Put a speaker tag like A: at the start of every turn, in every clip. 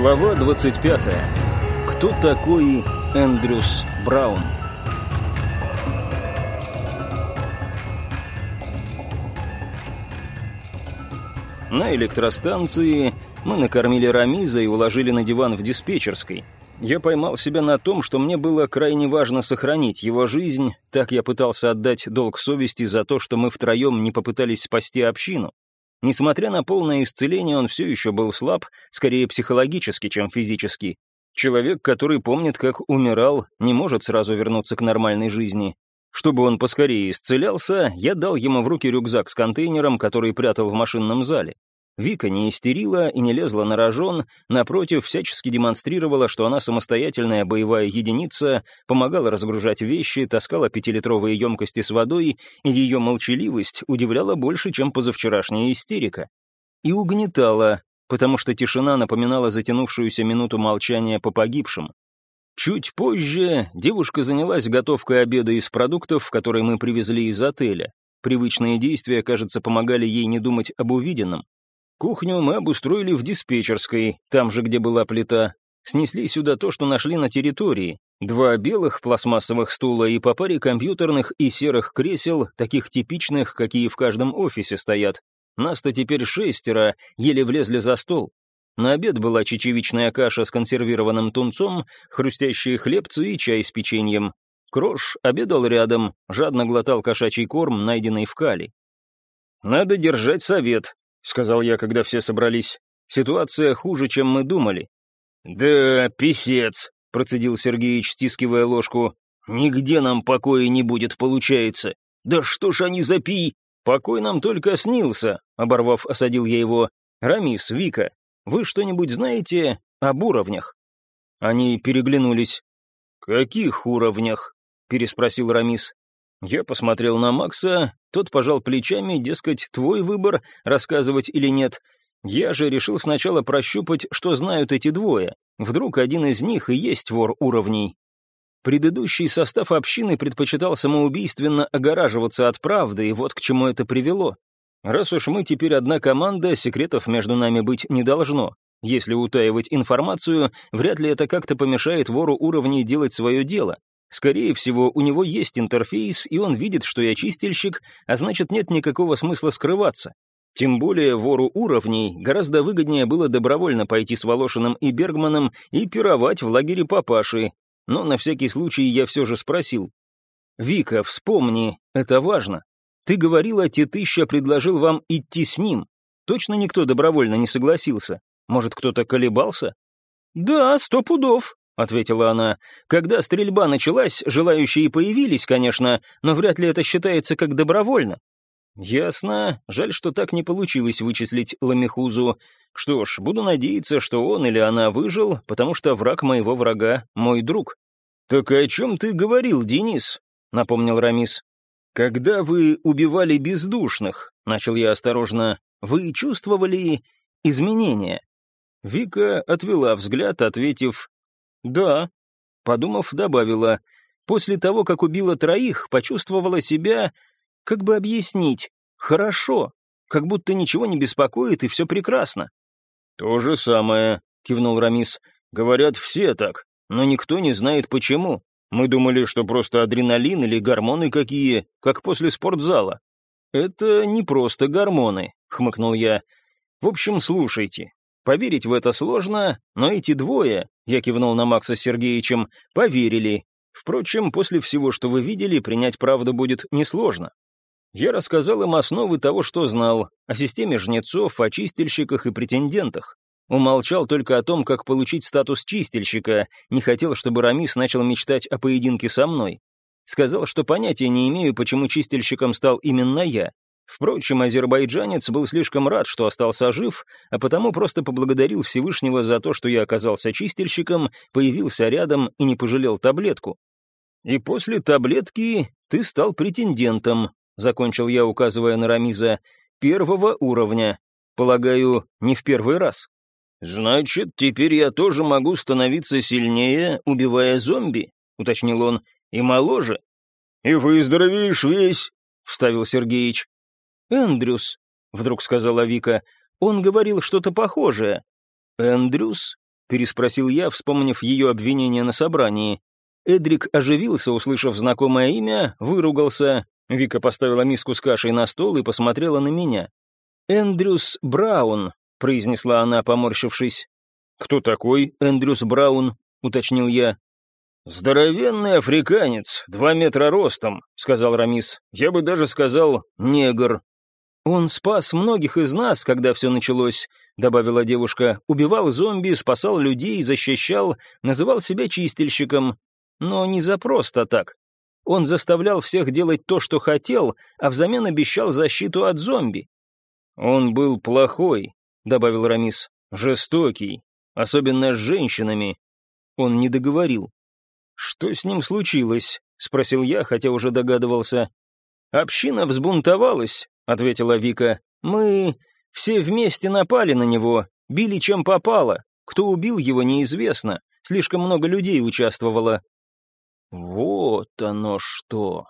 A: Глава 25. Кто такой Эндрюс Браун? На электростанции мы накормили Рамиза и уложили на диван в диспетчерской. Я поймал себя на том, что мне было крайне важно сохранить его жизнь, так я пытался отдать долг совести за то, что мы втроем не попытались спасти общину. Несмотря на полное исцеление, он все еще был слаб, скорее психологически, чем физически. Человек, который помнит, как умирал, не может сразу вернуться к нормальной жизни. Чтобы он поскорее исцелялся, я дал ему в руки рюкзак с контейнером, который прятал в машинном зале. Вика не истерила и не лезла на рожон, напротив, всячески демонстрировала, что она самостоятельная боевая единица, помогала разгружать вещи, таскала пятилитровые емкости с водой, и ее молчаливость удивляла больше, чем позавчерашняя истерика. И угнетала, потому что тишина напоминала затянувшуюся минуту молчания по погибшим. Чуть позже девушка занялась готовкой обеда из продуктов, которые мы привезли из отеля. Привычные действия, кажется, помогали ей не думать об увиденном. Кухню мы обустроили в диспетчерской, там же, где была плита. Снесли сюда то, что нашли на территории. Два белых пластмассовых стула и по паре компьютерных и серых кресел, таких типичных, какие в каждом офисе стоят. Нас-то теперь шестеро, еле влезли за стол. На обед была чечевичная каша с консервированным тунцом, хрустящие хлебцы и чай с печеньем. Крош обедал рядом, жадно глотал кошачий корм, найденный в кали. «Надо держать совет», — сказал я, когда все собрались. «Ситуация хуже, чем мы думали». «Да, писец», — процедил Сергеич, стискивая ложку. «Нигде нам покоя не будет, получается. Да что ж они запи...» «Покой нам только снился», — оборвав, осадил я его. «Рамис, Вика, вы что-нибудь знаете об уровнях?» Они переглянулись. «Каких уровнях?» — переспросил Рамис. Я посмотрел на Макса, тот пожал плечами, дескать, твой выбор, рассказывать или нет. Я же решил сначала прощупать, что знают эти двое. Вдруг один из них и есть вор уровней. Предыдущий состав общины предпочитал самоубийственно огораживаться от правды, и вот к чему это привело. Раз уж мы теперь одна команда, секретов между нами быть не должно. Если утаивать информацию, вряд ли это как-то помешает вору уровней делать свое дело. Скорее всего, у него есть интерфейс, и он видит, что я чистильщик, а значит, нет никакого смысла скрываться. Тем более вору уровней гораздо выгоднее было добровольно пойти с Волошиным и Бергманом и пировать в лагере папаши. Но на всякий случай я все же спросил. «Вика, вспомни, это важно. Ты говорила, Тетыща предложил вам идти с ним. Точно никто добровольно не согласился? Может, кто-то колебался?» «Да, сто пудов», ответила она. «Когда стрельба началась, желающие появились, конечно, но вряд ли это считается как добровольно». «Ясно. Жаль, что так не получилось вычислить Ламихузу. Что ж, буду надеяться, что он или она выжил, потому что враг моего врага — мой друг». «Так о чем ты говорил, Денис?» — напомнил Рамис. «Когда вы убивали бездушных», — начал я осторожно, — «вы чувствовали изменения?» Вика отвела взгляд, ответив «Да», — подумав, добавила, «после того, как убила троих, почувствовала себя, как бы объяснить, хорошо, как будто ничего не беспокоит и все прекрасно». «То же самое», — кивнул Рамис, «говорят все так, но никто не знает почему. Мы думали, что просто адреналин или гормоны какие, как после спортзала». «Это не просто гормоны», — хмыкнул я. «В общем, слушайте, Поверить в это сложно, но эти двое, я кивнул на Макса с Сергеевичем, поверили. Впрочем, после всего, что вы видели, принять правду будет несложно. Я рассказал им основы того, что знал, о системе жнецов, о чистильщиках и претендентах. Умолчал только о том, как получить статус чистильщика, не хотел, чтобы Рамис начал мечтать о поединке со мной. Сказал, что понятия не имею, почему чистильщиком стал именно я, Впрочем, азербайджанец был слишком рад, что остался жив, а потому просто поблагодарил Всевышнего за то, что я оказался чистильщиком, появился рядом и не пожалел таблетку. «И после таблетки ты стал претендентом», — закончил я, указывая на Рамиза, — «первого уровня. Полагаю, не в первый раз». «Значит, теперь я тоже могу становиться сильнее, убивая зомби», — уточнил он, — «и моложе». «И выздоровеешь весь», — вставил Сергеич.
B: «Эндрюс», — вдруг сказала Вика, — «он говорил что-то похожее».
A: «Эндрюс?» — переспросил я, вспомнив ее обвинение на собрании. Эдрик оживился, услышав знакомое имя, выругался. Вика поставила миску с кашей на стол и посмотрела на меня. «Эндрюс Браун», — произнесла она, поморщившись. «Кто такой Эндрюс Браун?» — уточнил я. «Здоровенный африканец, два метра ростом», — сказал Рамис. «Я бы даже сказал негр». «Он спас многих из нас, когда все началось», — добавила девушка. «Убивал зомби, спасал людей, защищал, называл себя чистильщиком. Но не за просто так. Он заставлял всех делать то, что хотел, а взамен обещал защиту от зомби». «Он был плохой», — добавил Рамис. «Жестокий, особенно с женщинами». Он не договорил. «Что с ним случилось?» — спросил я, хотя уже догадывался. «Община взбунтовалась», — ответила Вика. «Мы все вместе напали на него, били чем попало. Кто убил его, неизвестно. Слишком много людей участвовало». «Вот оно что!»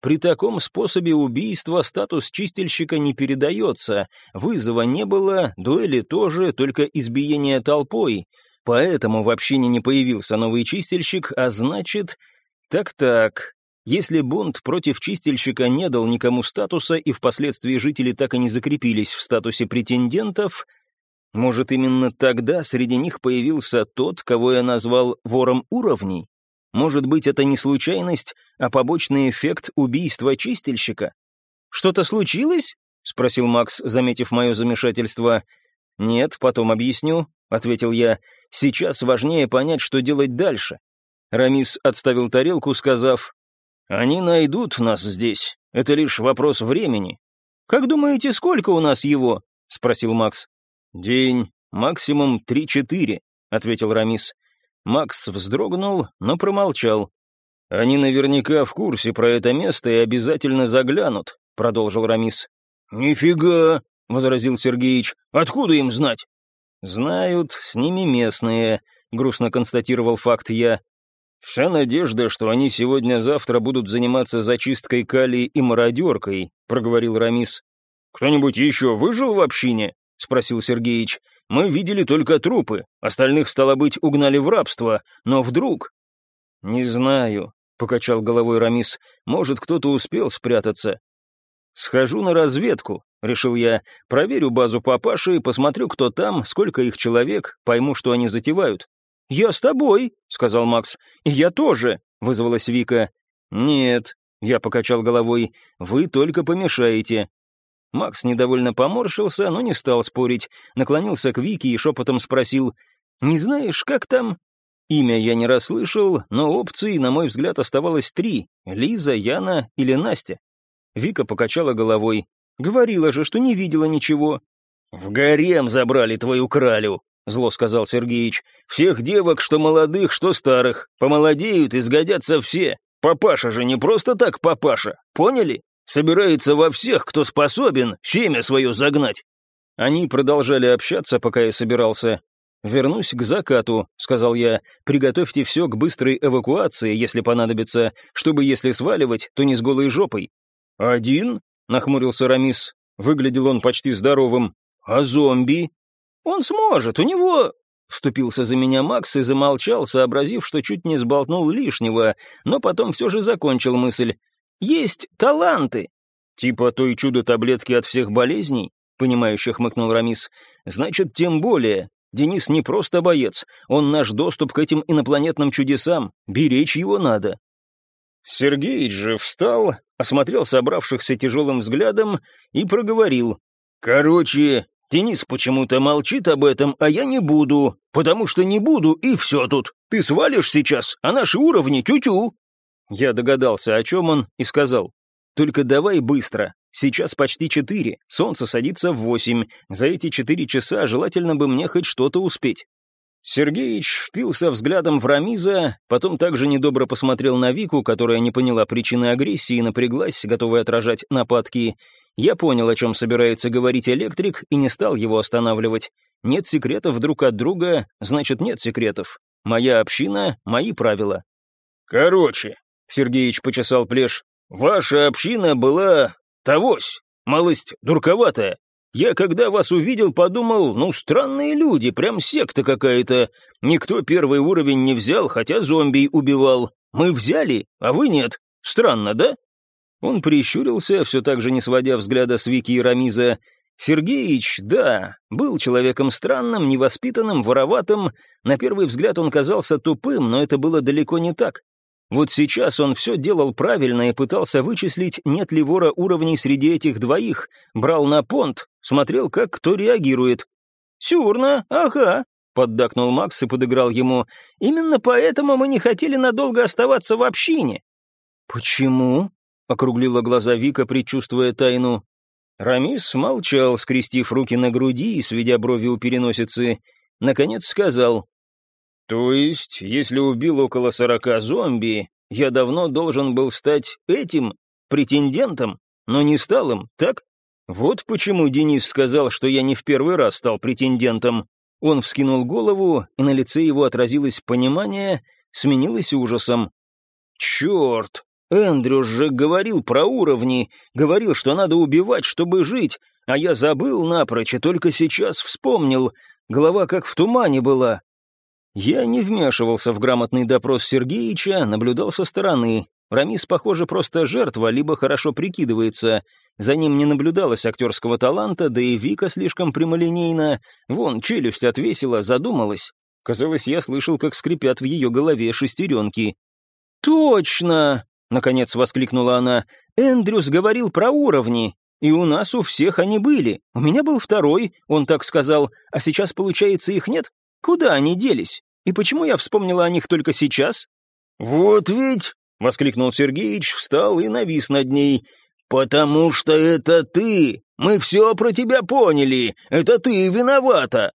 A: При таком способе убийства статус чистильщика не передается, вызова не было, дуэли тоже, только избиение толпой. Поэтому в общине не появился новый чистильщик, а значит... Так-так, если бунт против чистильщика не дал никому статуса, и впоследствии жители так и не закрепились в статусе претендентов, может, именно тогда среди них появился тот, кого я назвал вором уровней? Может быть, это не случайность, а побочный эффект убийства чистильщика? «Что-то случилось?» — спросил Макс, заметив мое замешательство. «Нет, потом объясню», — ответил я. «Сейчас важнее понять, что делать дальше». Рамис отставил тарелку, сказав, «Они найдут нас здесь. Это лишь вопрос времени». «Как думаете, сколько у нас его?» — спросил Макс. «День, максимум три-четыре», — ответил Рамис. Макс вздрогнул, но промолчал. «Они наверняка в курсе про это место и обязательно заглянут», — продолжил Рамис. «Нифига», — возразил Сергеич, — «откуда им знать?» «Знают, с ними местные», — грустно констатировал факт я. «Вся надежда, что они сегодня-завтра будут заниматься зачисткой калий и мародеркой», — проговорил Рамис. «Кто-нибудь еще выжил в общине?» — спросил Сергеич. «Мы видели только трупы, остальных, стало быть, угнали в рабство, но вдруг...» «Не знаю», — покачал головой Рамис. «Может, кто-то успел спрятаться. «Схожу на разведку», — решил я. «Проверю базу папаши, посмотрю, кто там, сколько их человек, пойму, что они затевают». «Я с тобой», — сказал Макс. «Я тоже», — вызвалась Вика. «Нет», — я покачал головой, — «вы только помешаете». Макс недовольно поморщился, но не стал спорить, наклонился к Вике и шепотом спросил, «Не знаешь, как там?» Имя я не расслышал, но опций, на мой взгляд, оставалось три — Лиза, Яна или Настя. Вика покачала головой. «Говорила же, что не видела ничего». «В гарем забрали твою кралю», — зло сказал Сергеич. «Всех девок, что молодых, что старых. Помолодеют и сгодятся все. Папаша же не просто так папаша, поняли? Собирается во всех, кто способен, семя свое загнать». Они продолжали общаться, пока я собирался. «Вернусь к закату», — сказал я. «Приготовьте все к быстрой эвакуации, если понадобится, чтобы, если сваливать, то не с голой жопой. «Один?» — нахмурился Рамис. Выглядел он почти здоровым. «А зомби?» «Он сможет, у него...» Вступился за меня Макс и замолчал, сообразив, что чуть не сболтнул лишнего, но потом все же закончил мысль. «Есть таланты!» «Типа той чудо-таблетки от всех болезней?» — понимающе хмыкнул Рамис. «Значит, тем более. Денис не просто боец, он наш доступ к этим инопланетным чудесам. Беречь его надо». Сергеич же встал, осмотрел собравшихся тяжелым взглядом и проговорил. «Короче, Денис почему-то молчит об этом, а я не буду, потому что не буду, и все тут. Ты свалишь сейчас, а наши уровни тю-тю». Я догадался, о чем он, и сказал. «Только давай быстро. Сейчас почти четыре, солнце садится в восемь. За эти четыре часа желательно бы мне хоть что-то успеть. Сергеич впился взглядом в Рамиза, потом также недобро посмотрел на Вику, которая не поняла причины агрессии и напряглась, готовая отражать нападки. Я понял, о чем собирается говорить электрик, и не стал его останавливать. Нет секретов друг от друга, значит, нет секретов. Моя община, мои правила. «Короче», — Сергеич почесал плешь, — «ваша община была... тогось, малость дурковатая. Я, когда вас увидел, подумал, ну, странные люди, прям секта какая-то. Никто первый уровень не взял, хотя зомби убивал. Мы взяли, а вы нет. Странно, да?» Он прищурился, все так же не сводя взгляда с Вики и Рамиза. Сергеич, да, был человеком странным, невоспитанным, вороватым. На первый взгляд он казался тупым, но это было далеко не так. Вот сейчас он все делал правильно и пытался вычислить, нет ли вора уровней среди этих двоих, брал на понт, смотрел, как кто реагирует. «Сюрно, ага», — поддакнул Макс и подыграл ему. «Именно поэтому мы не хотели надолго оставаться в общине». «Почему?» — округлила глаза Вика, предчувствуя тайну. Рамис молчал, скрестив руки на груди и сведя брови у переносицы. Наконец сказал. «То есть, если убил около сорока зомби, я давно должен был стать этим, претендентом, но не стал им, так? Вот почему Денис сказал, что я не в первый раз стал претендентом. Он вскинул голову, и на лице его отразилось понимание, сменилось ужасом. «Черт! Эндрюс же говорил про уровни, говорил, что надо убивать, чтобы жить, а я забыл напрочь и только сейчас вспомнил. Голова как в тумане была. Я не вмешивался в грамотный допрос Сергеича, наблюдал со стороны. Рамис, похоже, просто жертва, либо хорошо прикидывается. За ним не наблюдалось актерского таланта, да и Вика слишком прямолинейна. Вон, челюсть отвесила, задумалась. Казалось, я слышал, как скрипят в ее голове шестеренки. «Точно!» — наконец воскликнула она. «Эндрюс говорил про уровни, и у нас у всех они были. У меня был второй, он так сказал, а сейчас, получается, их нет? Куда они делись? И почему я вспомнила о них только сейчас?»
B: «Вот ведь!» — воскликнул Сергеич, встал и навис над ней. «Потому что это ты! Мы все про тебя поняли! Это ты виновата!»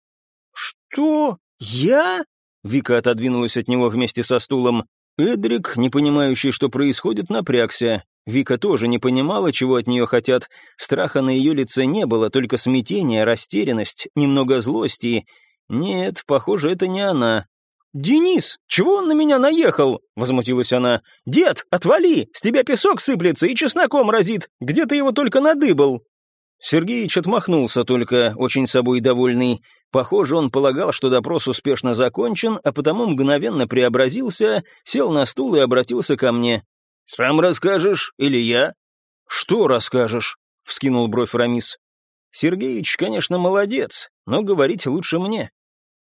A: «Что? Я?» Вика отодвинулась от него вместе со стулом. Эдрик, не понимающий, что происходит, напрягся. Вика тоже не понимала, чего от нее хотят. Страха на ее лице не было, только смятение, растерянность, немного злости. Нет, похоже, это не она. «Денис, чего он на меня наехал?» — возмутилась она. «Дед, отвали! С тебя песок сыплется и чесноком разит. Где ты его только надыбал?» Сергеич отмахнулся только, очень собой довольный. Похоже, он полагал, что допрос успешно закончен, а потому мгновенно преобразился, сел на стул и обратился ко мне. «Сам расскажешь или я?» «Что расскажешь?» — вскинул бровь Рамис. «Сергеич, конечно, молодец, но говорить лучше мне».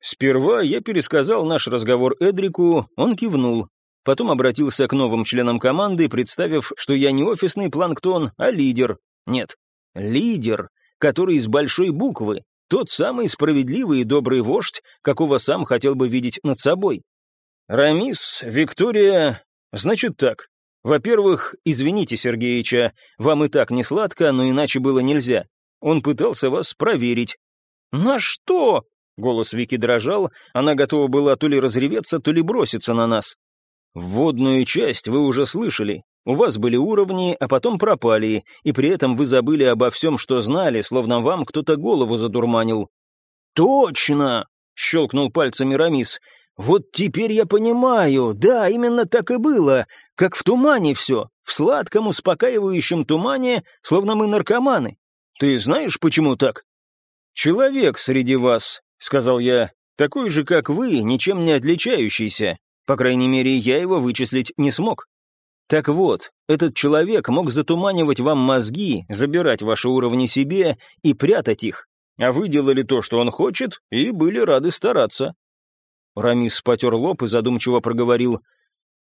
A: Сперва я пересказал наш разговор Эдрику, он кивнул. Потом обратился к новым членам команды, представив, что я не офисный планктон, а лидер. Нет, Лидер, который из большой буквы, тот самый справедливый и добрый вождь, какого сам хотел бы видеть над собой. Рамис, Виктория... Значит так. Во-первых, извините Сергеича, вам и так не сладко, но иначе было нельзя. Он пытался вас проверить. «На что?» — голос Вики дрожал, она готова была то ли разреветься, то ли броситься на нас. «Вводную часть вы уже слышали. У вас были уровни, а потом пропали, и при этом вы забыли обо всем, что знали, словно вам кто-то голову задурманил». «Точно!» — щелкнул пальцами Рамис. «Вот теперь я понимаю, да, именно так и было, как в тумане все, в сладком успокаивающем тумане, словно мы наркоманы. Ты знаешь, почему так?» «Человек среди вас», — сказал я, — «такой же, как вы, ничем не отличающийся. По крайней мере, я его вычислить не смог. Так вот, этот человек мог затуманивать вам мозги, забирать ваши уровни себе и прятать их, а вы делали то, что он хочет, и были рады стараться. Рамис потер лоб и задумчиво проговорил.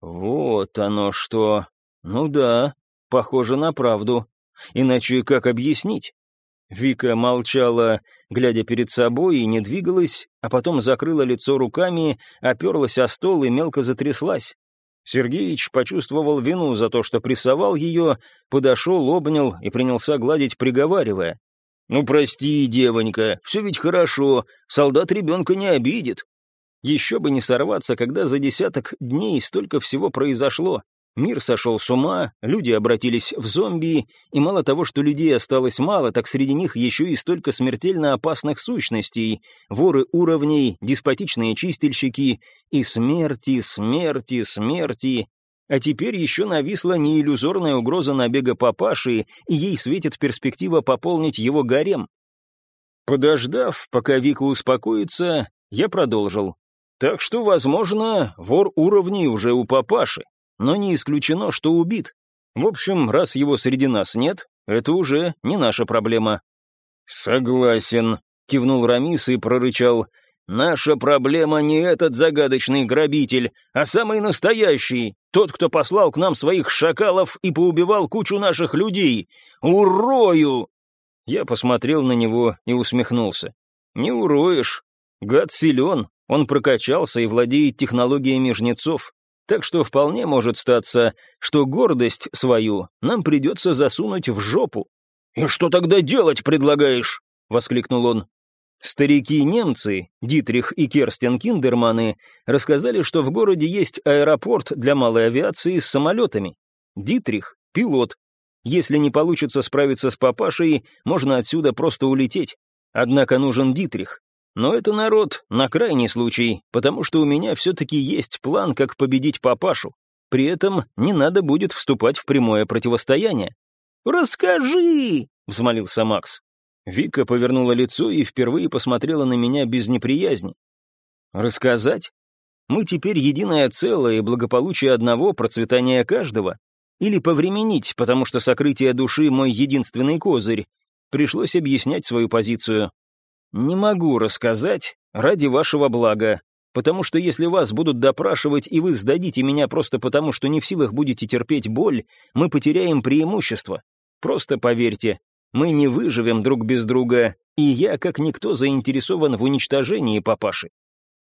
A: «Вот оно что. Ну да, похоже на правду. Иначе как объяснить?» Вика молчала, глядя перед собой, и не двигалась, а потом закрыла лицо руками, оперлась о стол и мелко затряслась. Сергеич почувствовал вину за то, что прессовал ее, подошел, обнял и принялся гладить, приговаривая. «Ну, прости, девонька, все ведь хорошо, солдат ребенка не обидит». Еще бы не сорваться, когда за десяток дней столько всего произошло. Мир сошел с ума, люди обратились в зомби, и мало того, что людей осталось мало, так среди них еще и столько смертельно опасных сущностей, воры уровней, деспотичные чистильщики, и смерти, смерти, смерти. А теперь еще нависла неиллюзорная угроза набега папаши, и ей светит перспектива пополнить его гарем. Подождав, пока Вика успокоится, я продолжил. Так что, возможно, вор уровней уже у папаши, но не исключено, что убит. В общем, раз его среди нас нет, это уже не наша проблема. «Согласен», — кивнул Рамис и прорычал. «Наша проблема не этот загадочный грабитель, а самый настоящий, тот, кто послал к нам своих шакалов и поубивал кучу наших людей. Урою!» Я посмотрел на него и усмехнулся. «Не уроешь. Гад силен, он прокачался и владеет технологиями жнецов, так что вполне может статься, что гордость свою нам придется засунуть в жопу. «И что тогда делать предлагаешь?» — воскликнул он. Старики-немцы, Дитрих и Керстен Киндерманы, рассказали, что в городе есть аэропорт для малой авиации с самолетами. Дитрих — пилот. Если не получится справиться с папашей, можно отсюда просто улететь. Однако нужен Дитрих, но это народ на крайний случай, потому что у меня все-таки есть план, как победить папашу. При этом не надо будет вступать в прямое противостояние. «Расскажи!» — взмолился Макс. Вика повернула лицо и впервые посмотрела на меня без неприязни. «Рассказать? Мы теперь единое целое, и благополучие одного, процветание каждого. Или повременить, потому что сокрытие души — мой единственный козырь. Пришлось объяснять свою позицию. «Не могу рассказать ради вашего блага, потому что если вас будут допрашивать и вы сдадите меня просто потому, что не в силах будете терпеть боль, мы потеряем преимущество. Просто поверьте, мы не выживем друг без друга, и я, как никто, заинтересован в уничтожении папаши.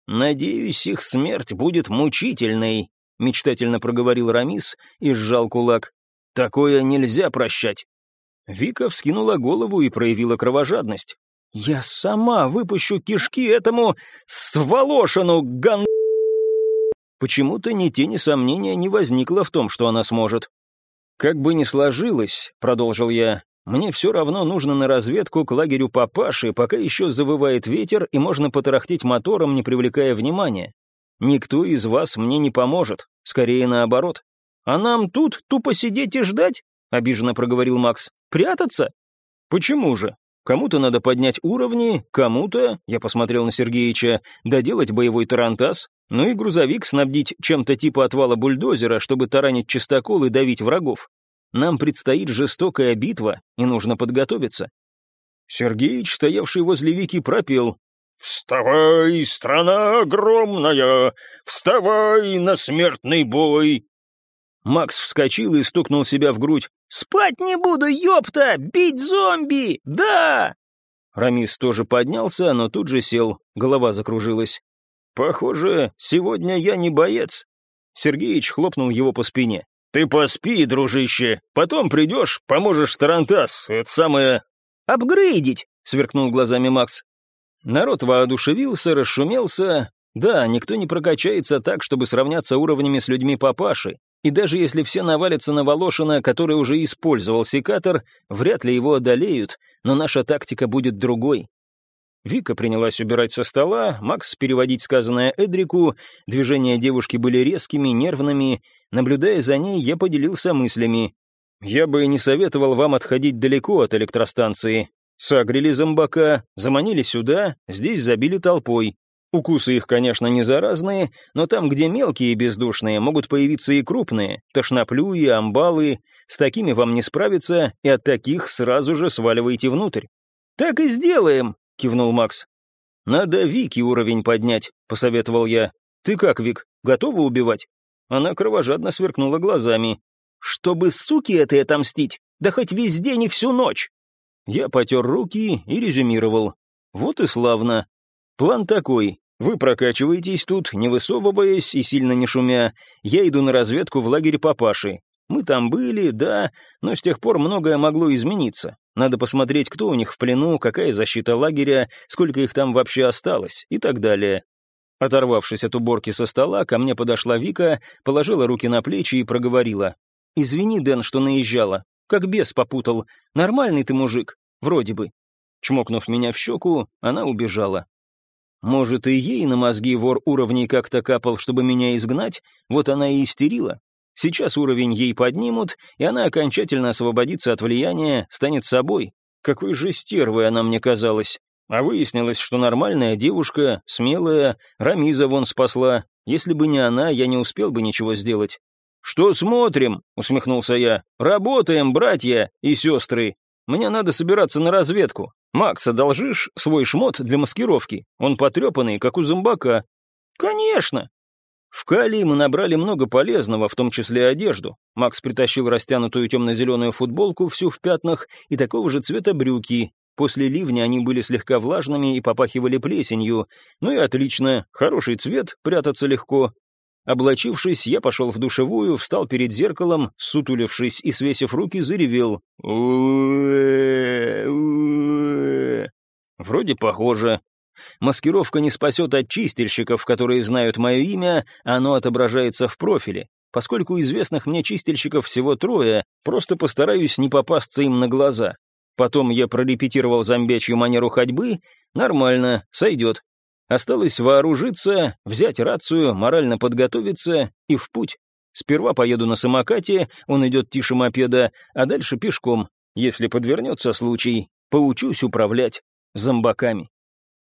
A: Надеюсь, их смерть будет мучительной», — мечтательно проговорил Рамис и сжал кулак. «Такое нельзя прощать». Вика вскинула голову и проявила кровожадность. «Я сама выпущу кишки этому сволошину ган...» Почему-то ни тени сомнения не возникло в том, что она сможет. «Как бы ни сложилось», — продолжил я, — «мне все равно нужно на разведку к лагерю папаши, пока еще завывает ветер и можно потарахтеть мотором, не привлекая внимания. Никто из вас мне не поможет, скорее наоборот. А нам тут тупо сидеть и ждать?» — обиженно проговорил Макс. «Прятаться?» «Почему же? Кому-то надо поднять уровни, кому-то, я посмотрел на Сергеича, доделать боевой тарантас, ну и грузовик снабдить чем-то типа отвала бульдозера, чтобы таранить чистокол и давить врагов. Нам предстоит жестокая битва, и нужно подготовиться. Сергеич, стоявший возле Вики, пропел. «Вставай, страна огромная! Вставай на смертный бой! Макс вскочил и стукнул себя в грудь. «Спать не буду, ёпта! Бить зомби! Да!» Рамис тоже поднялся, но тут же сел, голова закружилась. «Похоже, сегодня я не боец». Сергеич хлопнул его по спине. «Ты поспи, дружище, потом придешь, поможешь Тарантас, это самое...» «Апгрейдить!» — сверкнул глазами Макс. Народ воодушевился, расшумелся. Да, никто не прокачается так, чтобы сравняться уровнями с людьми папаши. И даже если все навалятся на Волошина, который уже использовал секатор, вряд ли его одолеют, но наша тактика будет другой. Вика принялась убирать со стола, Макс переводить сказанное Эдрику, движения девушки были резкими, нервными. Наблюдая за ней, я поделился мыслями. «Я бы не советовал вам отходить далеко от электростанции. Сагрели зомбака, заманили сюда, здесь забили толпой. Укусы их, конечно, не заразные, но там, где мелкие и бездушные, могут появиться и крупные, тошноплюи, амбалы. С такими вам не справиться, и от таких сразу же сваливайте внутрь. «Так и сделаем», — кивнул Макс. «Надо Вики уровень поднять», — посоветовал я. «Ты как, Вик, готова убивать?» Она кровожадно сверкнула глазами. «Чтобы суки этой отомстить, да хоть весь день и всю ночь!» Я потер руки и резюмировал. «Вот и славно. План такой. Вы прокачиваетесь тут, не высовываясь и сильно не шумя. Я иду на разведку в лагерь папаши. Мы там были, да, но с тех пор многое могло измениться. Надо посмотреть, кто у них в плену, какая защита лагеря, сколько их там вообще осталось и так далее. Оторвавшись от уборки со стола, ко мне подошла Вика, положила руки на плечи и проговорила. «Извини, Дэн, что наезжала. Как бес попутал. Нормальный ты мужик. Вроде бы». Чмокнув меня в щеку, она убежала. Может, и ей на мозги вор уровней как-то капал, чтобы меня изгнать, вот она и истерила. Сейчас уровень ей поднимут, и она окончательно освободится от влияния, станет собой. Какой же стервой она мне казалась. А выяснилось, что нормальная девушка, смелая, Рамиза вон спасла. Если бы не она, я не успел бы ничего сделать. «Что смотрим?» — усмехнулся я. «Работаем, братья и сестры. Мне надо собираться на разведку. Макс, одолжишь свой шмот для маскировки? Он потрепанный, как у зомбака». «Конечно!» В Калии мы набрали много полезного, в том числе одежду. Макс притащил растянутую темно-зеленую футболку, всю в пятнах, и такого же цвета брюки. После ливня они были слегка влажными и попахивали плесенью. Ну и отлично, хороший цвет, прятаться легко. Облачившись, я пошел в душевую, встал перед зеркалом, сутулившись и, свесив руки, заревел. Вроде похоже. Маскировка не спасет от чистильщиков, которые знают мое имя, оно отображается в профиле. Поскольку известных мне чистильщиков всего трое, просто постараюсь не попасться им на глаза. Потом я прорепетировал зомбячью манеру ходьбы. Нормально, сойдет. Осталось вооружиться, взять рацию, морально подготовиться и в путь. Сперва поеду на самокате, он идет тише мопеда, а дальше пешком. Если подвернется случай, поучусь управлять зомбаками.